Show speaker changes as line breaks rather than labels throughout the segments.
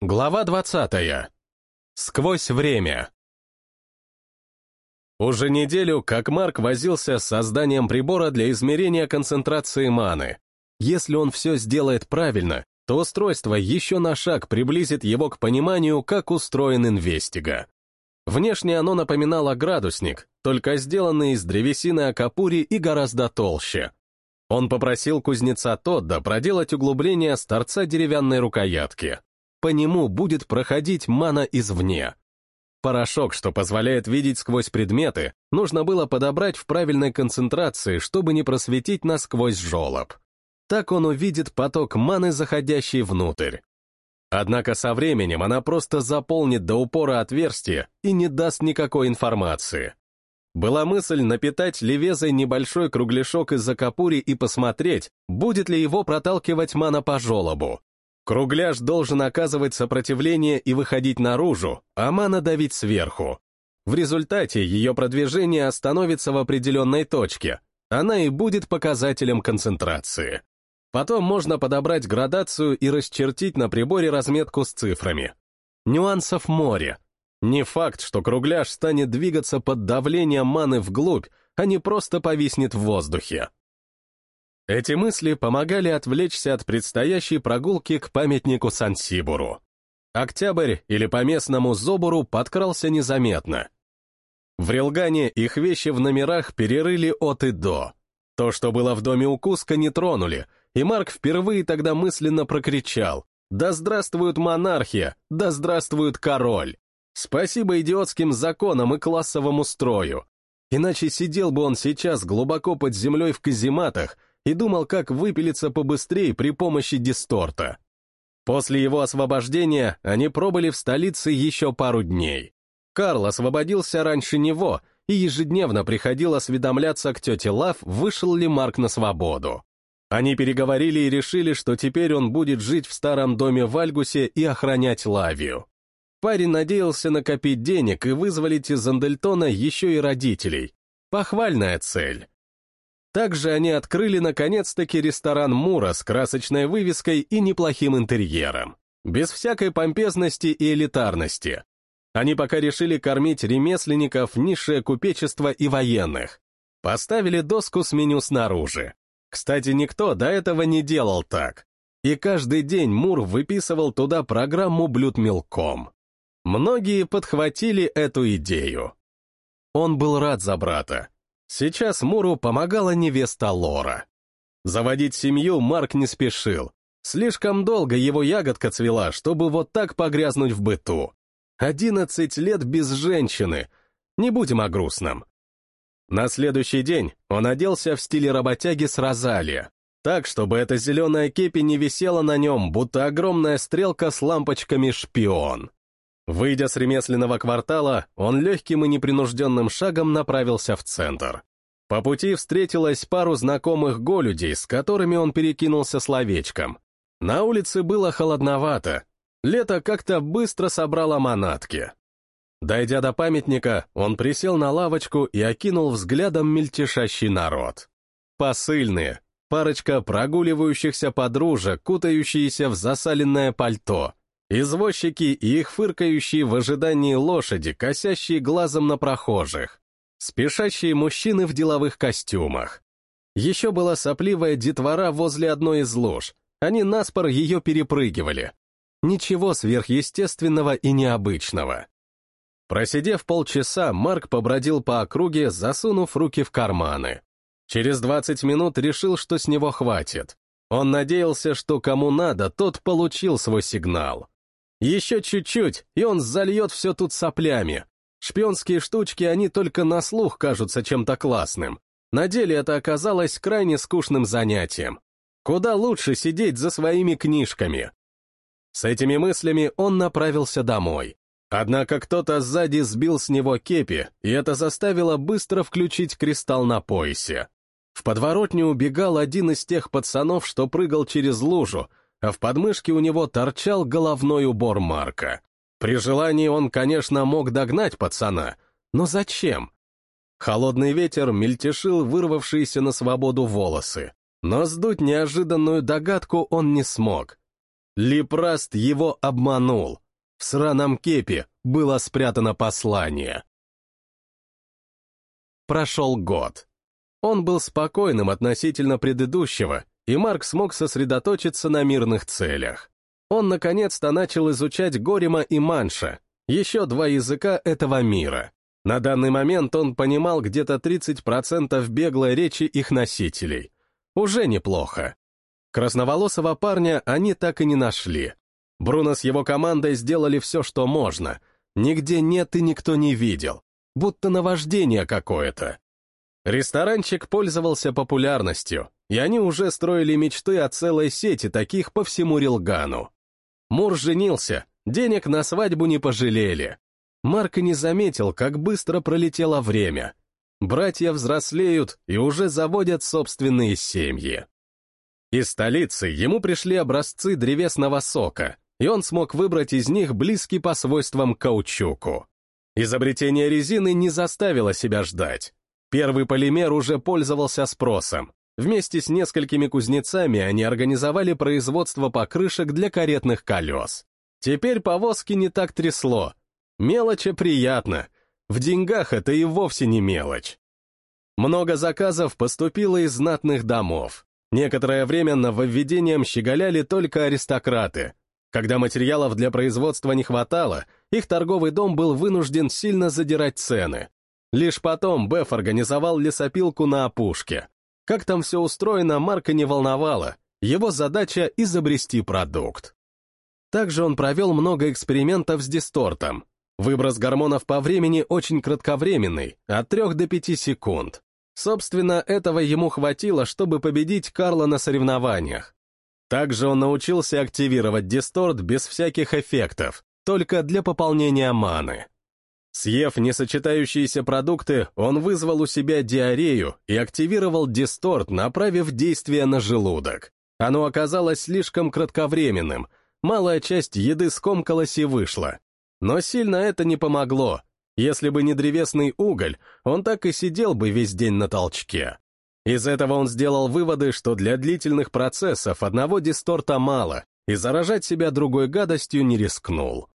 Глава 20. Сквозь время. Уже неделю, как Марк возился с созданием прибора для измерения концентрации маны. Если он все сделает правильно, то устройство еще на шаг приблизит его к пониманию, как устроен инвестига. Внешне оно напоминало градусник, только сделанный из древесины акапури и гораздо толще. Он попросил кузнеца Тодда проделать углубление с торца деревянной рукоятки по нему будет проходить мана извне. Порошок, что позволяет видеть сквозь предметы, нужно было подобрать в правильной концентрации, чтобы не просветить насквозь жолоб. Так он увидит поток маны, заходящий внутрь. Однако со временем она просто заполнит до упора отверстие и не даст никакой информации. Была мысль напитать левезой небольшой кругляшок из закапури и посмотреть, будет ли его проталкивать мана по жолобу. Кругляш должен оказывать сопротивление и выходить наружу, а мана давить сверху. В результате ее продвижение остановится в определенной точке, она и будет показателем концентрации. Потом можно подобрать градацию и расчертить на приборе разметку с цифрами. Нюансов море. Не факт, что кругляш станет двигаться под давлением маны вглубь, а не просто повиснет в воздухе. Эти мысли помогали отвлечься от предстоящей прогулки к памятнику Сан-Сибуру. Октябрь, или по-местному Зобуру, подкрался незаметно. В Рилгане их вещи в номерах перерыли от и до. То, что было в доме у Куска, не тронули, и Марк впервые тогда мысленно прокричал «Да здравствует монархия! Да здравствует король!» Спасибо идиотским законам и классовому строю. Иначе сидел бы он сейчас глубоко под землей в казематах, и думал, как выпилиться побыстрее при помощи дисторта. После его освобождения они пробыли в столице еще пару дней. Карл освободился раньше него и ежедневно приходил осведомляться к тете Лав, вышел ли Марк на свободу. Они переговорили и решили, что теперь он будет жить в старом доме в Альгусе и охранять Лавию. Парень надеялся накопить денег и вызволить из Андельтона еще и родителей. Похвальная цель. Также они открыли наконец-таки ресторан Мура с красочной вывеской и неплохим интерьером. Без всякой помпезности и элитарности. Они пока решили кормить ремесленников, низшее купечество и военных. Поставили доску с меню снаружи. Кстати, никто до этого не делал так. И каждый день Мур выписывал туда программу блюд мелком. Многие подхватили эту идею. Он был рад за брата, Сейчас Муру помогала невеста Лора. Заводить семью Марк не спешил. Слишком долго его ягодка цвела, чтобы вот так погрязнуть в быту. Одиннадцать лет без женщины. Не будем о грустном. На следующий день он оделся в стиле работяги с розалия, так, чтобы эта зеленая кепи не висела на нем, будто огромная стрелка с лампочками шпион. Выйдя с ремесленного квартала, он легким и непринужденным шагом направился в центр. По пути встретилась пару знакомых голюдей, с которыми он перекинулся словечком. На улице было холодновато. Лето как-то быстро собрало манатки. Дойдя до памятника, он присел на лавочку и окинул взглядом мельтешащий народ. Посыльные, парочка прогуливающихся подружек, кутающиеся в засаленное пальто, Извозчики и их фыркающие в ожидании лошади, косящие глазом на прохожих. Спешащие мужчины в деловых костюмах. Еще была сопливая детвора возле одной из лож. Они наспор ее перепрыгивали. Ничего сверхъестественного и необычного. Просидев полчаса, Марк побродил по округе, засунув руки в карманы. Через 20 минут решил, что с него хватит. Он надеялся, что кому надо, тот получил свой сигнал. Еще чуть-чуть, и он зальет все тут соплями. Шпионские штучки, они только на слух кажутся чем-то классным. На деле это оказалось крайне скучным занятием. Куда лучше сидеть за своими книжками. С этими мыслями он направился домой. Однако кто-то сзади сбил с него кепи, и это заставило быстро включить кристалл на поясе. В подворотню убегал один из тех пацанов, что прыгал через лужу, а в подмышке у него торчал головной убор Марка. При желании он, конечно, мог догнать пацана, но зачем? Холодный ветер мельтешил вырвавшиеся на свободу волосы, но сдуть неожиданную догадку он не смог. Липраст его обманул. В сраном кепе было спрятано послание. Прошел год. Он был спокойным относительно предыдущего, и Марк смог сосредоточиться на мирных целях. Он наконец-то начал изучать Горима и Манша, еще два языка этого мира. На данный момент он понимал где-то 30% беглой речи их носителей. Уже неплохо. Красноволосого парня они так и не нашли. Бруно с его командой сделали все, что можно. Нигде нет и никто не видел. Будто наваждение какое-то. Ресторанчик пользовался популярностью, и они уже строили мечты о целой сети таких по всему Рилгану. Мур женился, денег на свадьбу не пожалели. Марк не заметил, как быстро пролетело время. Братья взрослеют и уже заводят собственные семьи. Из столицы ему пришли образцы древесного сока, и он смог выбрать из них близкий по свойствам каучуку. Изобретение резины не заставило себя ждать. Первый полимер уже пользовался спросом. Вместе с несколькими кузнецами они организовали производство покрышек для каретных колес. Теперь повозки не так трясло. Мелочи приятно. В деньгах это и вовсе не мелочь. Много заказов поступило из знатных домов. Некоторое время нововведением щеголяли только аристократы. Когда материалов для производства не хватало, их торговый дом был вынужден сильно задирать цены. Лишь потом Беф организовал лесопилку на опушке. Как там все устроено, Марка не волновало. Его задача — изобрести продукт. Также он провел много экспериментов с дистортом. Выброс гормонов по времени очень кратковременный, от 3 до 5 секунд. Собственно, этого ему хватило, чтобы победить Карла на соревнованиях. Также он научился активировать дисторт без всяких эффектов, только для пополнения маны. Съев несочетающиеся продукты, он вызвал у себя диарею и активировал дисторт, направив действие на желудок. Оно оказалось слишком кратковременным, малая часть еды скомкалась и вышла. Но сильно это не помогло, если бы не древесный уголь, он так и сидел бы весь день на толчке. Из этого он сделал выводы, что для длительных процессов одного дисторта мало, и заражать себя другой гадостью не рискнул.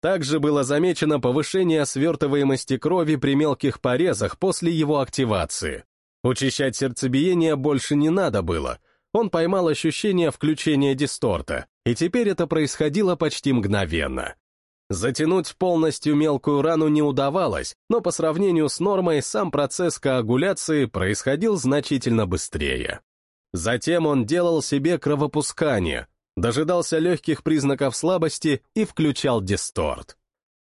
Также было замечено повышение свертываемости крови при мелких порезах после его активации. Учащать сердцебиение больше не надо было. Он поймал ощущение включения дисторта, и теперь это происходило почти мгновенно. Затянуть полностью мелкую рану не удавалось, но по сравнению с нормой сам процесс коагуляции происходил значительно быстрее. Затем он делал себе кровопускание, дожидался легких признаков слабости и включал дисторт.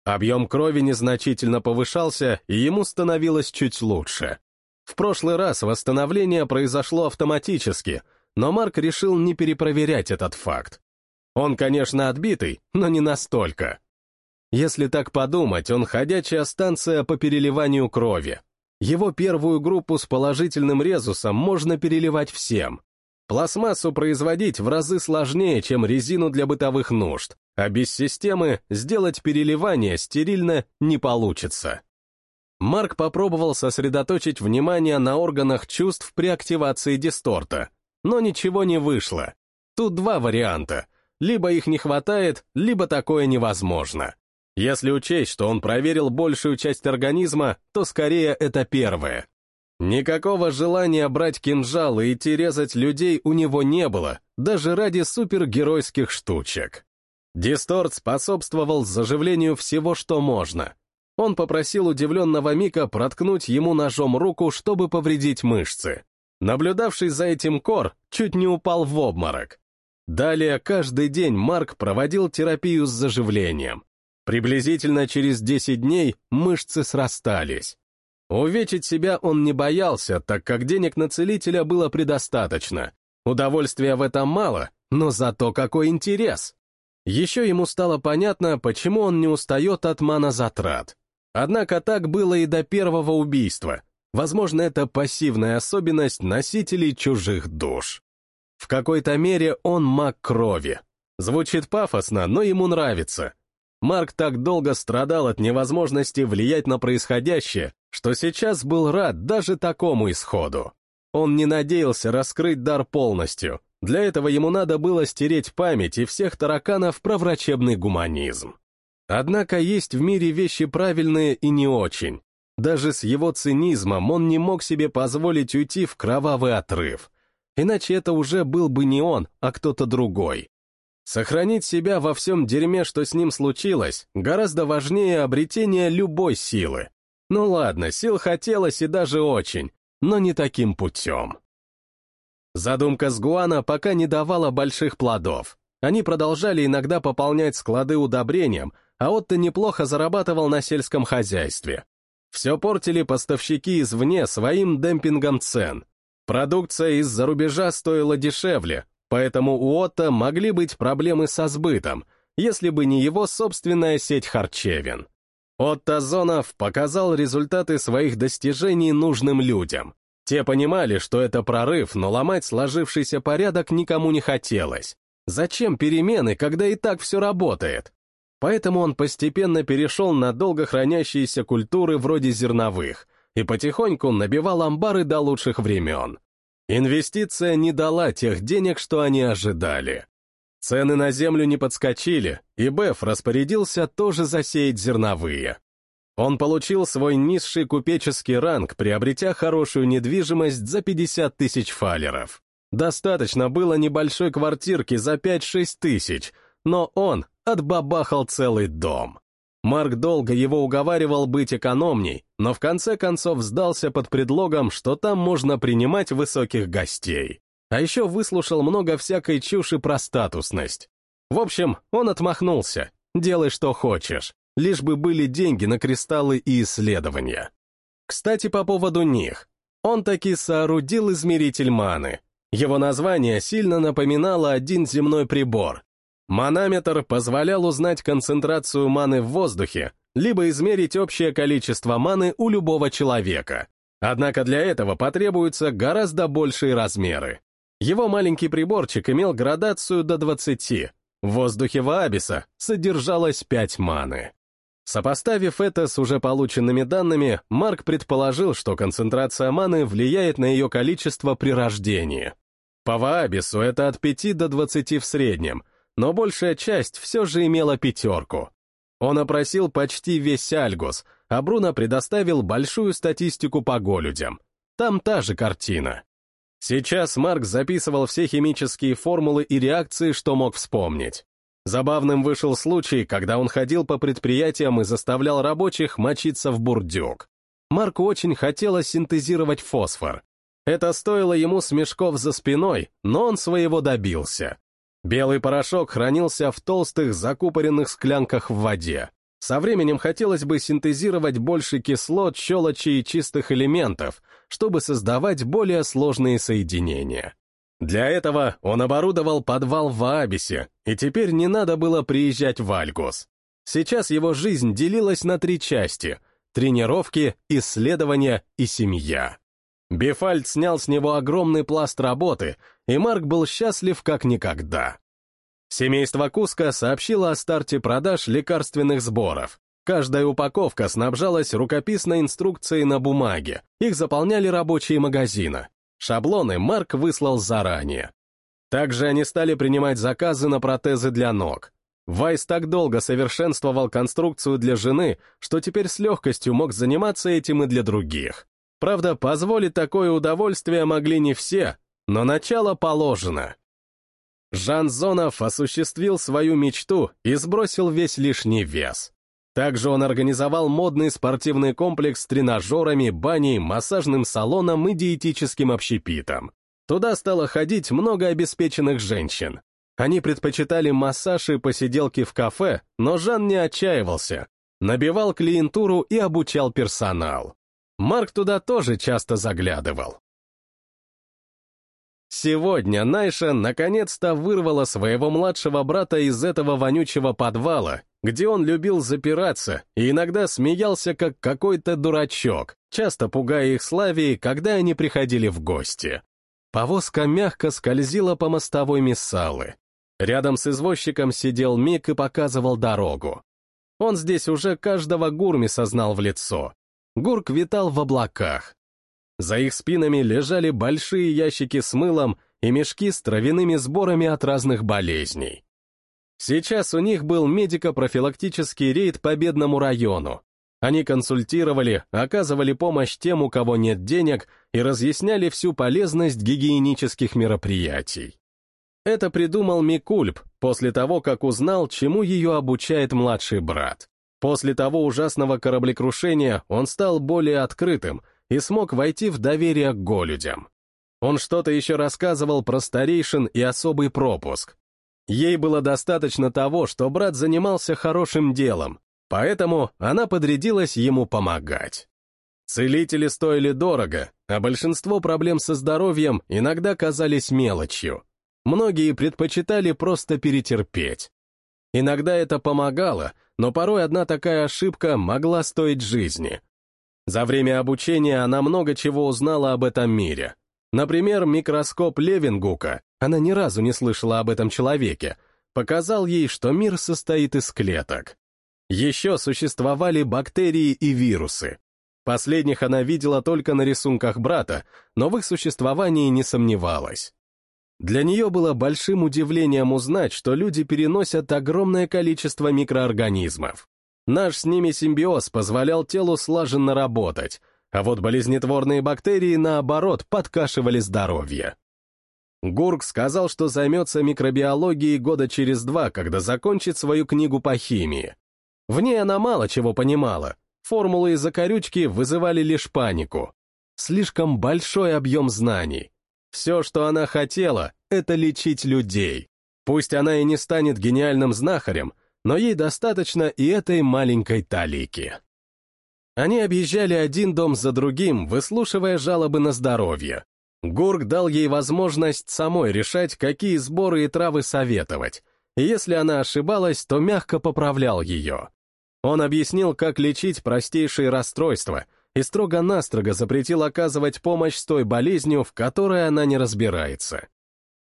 Объем крови незначительно повышался, и ему становилось чуть лучше. В прошлый раз восстановление произошло автоматически, но Марк решил не перепроверять этот факт. Он, конечно, отбитый, но не настолько. Если так подумать, он ходячая станция по переливанию крови. Его первую группу с положительным резусом можно переливать всем. Пластмассу производить в разы сложнее, чем резину для бытовых нужд, а без системы сделать переливание стерильно не получится. Марк попробовал сосредоточить внимание на органах чувств при активации дисторта, но ничего не вышло. Тут два варианта. Либо их не хватает, либо такое невозможно. Если учесть, что он проверил большую часть организма, то скорее это первое. Никакого желания брать кинжал и идти резать людей у него не было, даже ради супергеройских штучек. Дисторт способствовал заживлению всего, что можно. Он попросил удивленного Мика проткнуть ему ножом руку, чтобы повредить мышцы. Наблюдавший за этим Кор чуть не упал в обморок. Далее каждый день Марк проводил терапию с заживлением. Приблизительно через 10 дней мышцы срастались. Увечить себя он не боялся, так как денег на целителя было предостаточно. Удовольствия в этом мало, но зато какой интерес. Еще ему стало понятно, почему он не устает от манозатрат. Однако так было и до первого убийства. Возможно, это пассивная особенность носителей чужих душ. В какой-то мере он маг крови. Звучит пафосно, но ему нравится. Марк так долго страдал от невозможности влиять на происходящее, что сейчас был рад даже такому исходу. Он не надеялся раскрыть дар полностью, Для этого ему надо было стереть память и всех тараканов про врачебный гуманизм. Однако есть в мире вещи правильные и не очень. Даже с его цинизмом он не мог себе позволить уйти в кровавый отрыв. Иначе это уже был бы не он, а кто-то другой. Сохранить себя во всем дерьме, что с ним случилось, гораздо важнее обретения любой силы. Ну ладно, сил хотелось и даже очень, но не таким путем. Задумка с Гуана пока не давала больших плодов. Они продолжали иногда пополнять склады удобрением, а Отто неплохо зарабатывал на сельском хозяйстве. Все портили поставщики извне своим демпингом цен. Продукция из-за рубежа стоила дешевле, поэтому у Отто могли быть проблемы со сбытом, если бы не его собственная сеть харчевин. Отто Зонов показал результаты своих достижений нужным людям. Те понимали, что это прорыв, но ломать сложившийся порядок никому не хотелось. Зачем перемены, когда и так все работает? Поэтому он постепенно перешел на долго хранящиеся культуры вроде зерновых и потихоньку набивал амбары до лучших времен. Инвестиция не дала тех денег, что они ожидали. Цены на землю не подскочили, и Беф распорядился тоже засеять зерновые. Он получил свой низший купеческий ранг, приобретя хорошую недвижимость за 50 тысяч фалеров. Достаточно было небольшой квартирки за 5-6 тысяч, но он отбабахал целый дом. Марк долго его уговаривал быть экономней, но в конце концов сдался под предлогом, что там можно принимать высоких гостей. А еще выслушал много всякой чуши про статусность. В общем, он отмахнулся. Делай, что хочешь, лишь бы были деньги на кристаллы и исследования. Кстати, по поводу них. Он таки соорудил измеритель маны. Его название сильно напоминало один земной прибор. Манометр позволял узнать концентрацию маны в воздухе, либо измерить общее количество маны у любого человека. Однако для этого потребуются гораздо большие размеры. Его маленький приборчик имел градацию до 20. В воздухе Ваабиса содержалось 5 маны. Сопоставив это с уже полученными данными, Марк предположил, что концентрация маны влияет на ее количество при рождении. По Ваабису это от 5 до 20 в среднем, но большая часть все же имела пятерку. Он опросил почти весь Альгус, а Бруно предоставил большую статистику по голюдям. Там та же картина. Сейчас Марк записывал все химические формулы и реакции, что мог вспомнить. Забавным вышел случай, когда он ходил по предприятиям и заставлял рабочих мочиться в бурдюк. Марку очень хотелось синтезировать фосфор. Это стоило ему смешков за спиной, но он своего добился. Белый порошок хранился в толстых закупоренных склянках в воде. Со временем хотелось бы синтезировать больше кислот, щелочи и чистых элементов, чтобы создавать более сложные соединения. Для этого он оборудовал подвал в Аабисе, и теперь не надо было приезжать в Альгус. Сейчас его жизнь делилась на три части — тренировки, исследования и семья. Бефальд снял с него огромный пласт работы, и Марк был счастлив как никогда. Семейство Куска сообщило о старте продаж лекарственных сборов. Каждая упаковка снабжалась рукописной инструкцией на бумаге, их заполняли рабочие магазина. Шаблоны Марк выслал заранее. Также они стали принимать заказы на протезы для ног. Вайс так долго совершенствовал конструкцию для жены, что теперь с легкостью мог заниматься этим и для других. Правда, позволить такое удовольствие могли не все, но начало положено. Жан Зонов осуществил свою мечту и сбросил весь лишний вес. Также он организовал модный спортивный комплекс с тренажерами, баней, массажным салоном и диетическим общепитом. Туда стало ходить много обеспеченных женщин. Они предпочитали массаж и посиделки в кафе, но Жан не отчаивался. Набивал клиентуру и обучал персонал. Марк туда тоже часто заглядывал. Сегодня Найша наконец-то вырвала своего младшего брата из этого вонючего подвала, где он любил запираться и иногда смеялся как какой-то дурачок, часто пугая их славией, когда они приходили в гости. Повозка мягко скользила по мостовой Миссалы. Рядом с извозчиком сидел Мик и показывал дорогу. Он здесь уже каждого Гурмиса знал в лицо. Гурк витал в облаках, за их спинами лежали большие ящики с мылом, и мешки с травяными сборами от разных болезней. Сейчас у них был медико-профилактический рейд по бедному району. Они консультировали, оказывали помощь тем, у кого нет денег, и разъясняли всю полезность гигиенических мероприятий. Это придумал Микульп после того, как узнал, чему ее обучает младший брат. После того ужасного кораблекрушения он стал более открытым и смог войти в доверие к голюдям. Он что-то еще рассказывал про старейшин и особый пропуск, Ей было достаточно того, что брат занимался хорошим делом, поэтому она подрядилась ему помогать. Целители стоили дорого, а большинство проблем со здоровьем иногда казались мелочью. Многие предпочитали просто перетерпеть. Иногда это помогало, но порой одна такая ошибка могла стоить жизни. За время обучения она много чего узнала об этом мире. Например, микроскоп Левингука она ни разу не слышала об этом человеке, показал ей, что мир состоит из клеток. Еще существовали бактерии и вирусы. Последних она видела только на рисунках брата, но в их существовании не сомневалась. Для нее было большим удивлением узнать, что люди переносят огромное количество микроорганизмов. Наш с ними симбиоз позволял телу слаженно работать, а вот болезнетворные бактерии, наоборот, подкашивали здоровье. Гурк сказал, что займется микробиологией года через два, когда закончит свою книгу по химии. В ней она мало чего понимала. Формулы и закорючки вызывали лишь панику. Слишком большой объем знаний. Все, что она хотела, это лечить людей. Пусть она и не станет гениальным знахарем, но ей достаточно и этой маленькой талики. Они объезжали один дом за другим, выслушивая жалобы на здоровье. Гурк дал ей возможность самой решать, какие сборы и травы советовать, и если она ошибалась, то мягко поправлял ее. Он объяснил, как лечить простейшие расстройства, и строго-настрого запретил оказывать помощь с той болезнью, в которой она не разбирается.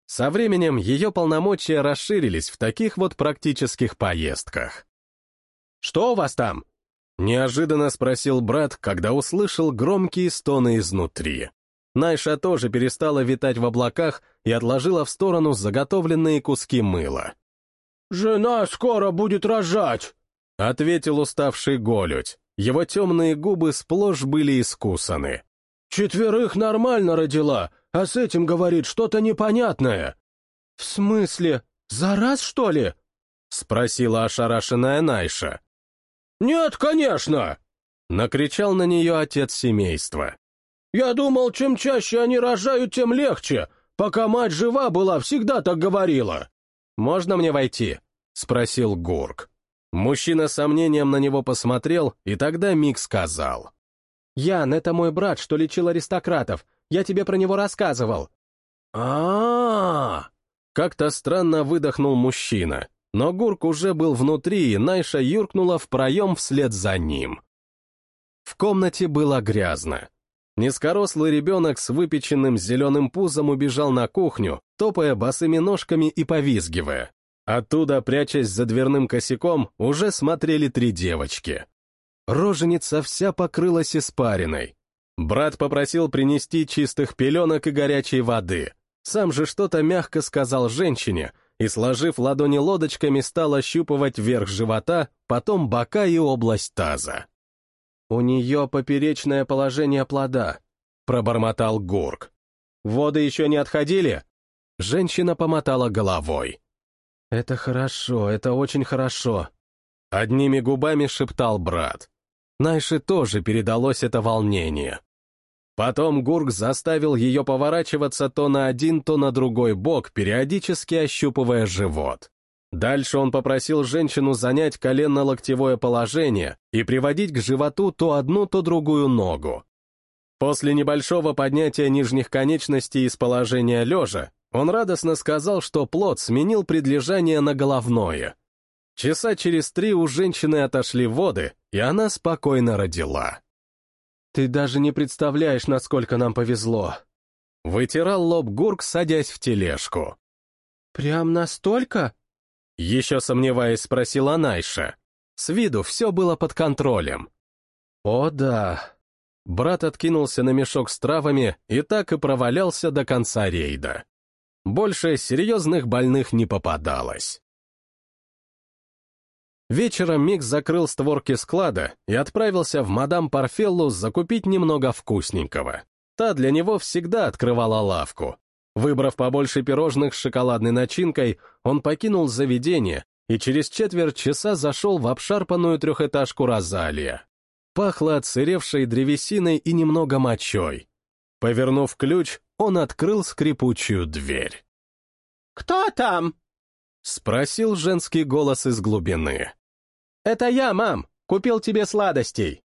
Со временем ее полномочия расширились в таких вот практических поездках. «Что у вас там?» — неожиданно спросил брат, когда услышал громкие стоны изнутри. Найша тоже перестала витать в облаках и отложила в сторону заготовленные куски мыла. «Жена скоро будет рожать!» — ответил уставший Голють. Его темные губы сплошь были искусаны. «Четверых нормально родила, а с этим, говорит, что-то непонятное». «В смысле? За раз, что ли?» — спросила ошарашенная Найша. «Нет, конечно!» — накричал на нее отец семейства. Я думал, чем чаще они рожают, тем легче. Пока мать жива была, всегда так говорила. «Можно мне войти?» — спросил Гурк. Мужчина с сомнением на него посмотрел, и тогда Мик сказал. «Ян, это мой брат, что лечил аристократов. Я тебе про него рассказывал». А, -а, -а, Как-то странно выдохнул мужчина, но Гурк уже был внутри, и Найша юркнула в проем вслед за ним. В комнате было грязно. Низкорослый ребенок с выпеченным зеленым пузом убежал на кухню, топая босыми ножками и повизгивая. Оттуда, прячась за дверным косяком, уже смотрели три девочки. Роженица вся покрылась испариной. Брат попросил принести чистых пеленок и горячей воды. Сам же что-то мягко сказал женщине и, сложив ладони лодочками, стал ощупывать верх живота, потом бока и область таза. «У нее поперечное положение плода», — пробормотал Гурк. «Воды еще не отходили?» Женщина помотала головой. «Это хорошо, это очень хорошо», — одними губами шептал брат. Найше тоже передалось это волнение. Потом Гурк заставил ее поворачиваться то на один, то на другой бок, периодически ощупывая живот. Дальше он попросил женщину занять коленно-локтевое положение и приводить к животу то одну, то другую ногу. После небольшого поднятия нижних конечностей из положения лежа, он радостно сказал, что плод сменил предлежание на головное. Часа через три у женщины отошли воды, и она спокойно родила. «Ты даже не представляешь, насколько нам повезло», — вытирал лоб Гурк, садясь в тележку. «Прям настолько?» Еще сомневаясь, спросила Найша. С виду все было под контролем. О да. Брат откинулся на мешок с травами и так и провалялся до конца рейда. Больше серьезных больных не попадалось. Вечером Микс закрыл створки склада и отправился в мадам Парфеллу закупить немного вкусненького. Та для него всегда открывала лавку. Выбрав побольше пирожных с шоколадной начинкой, он покинул заведение и через четверть часа зашел в обшарпанную трехэтажку Розалия. Пахло отсыревшей древесиной и немного мочой. Повернув ключ, он открыл скрипучую дверь.
«Кто там?»
— спросил женский голос из глубины.
«Это я, мам! Купил тебе сладостей!»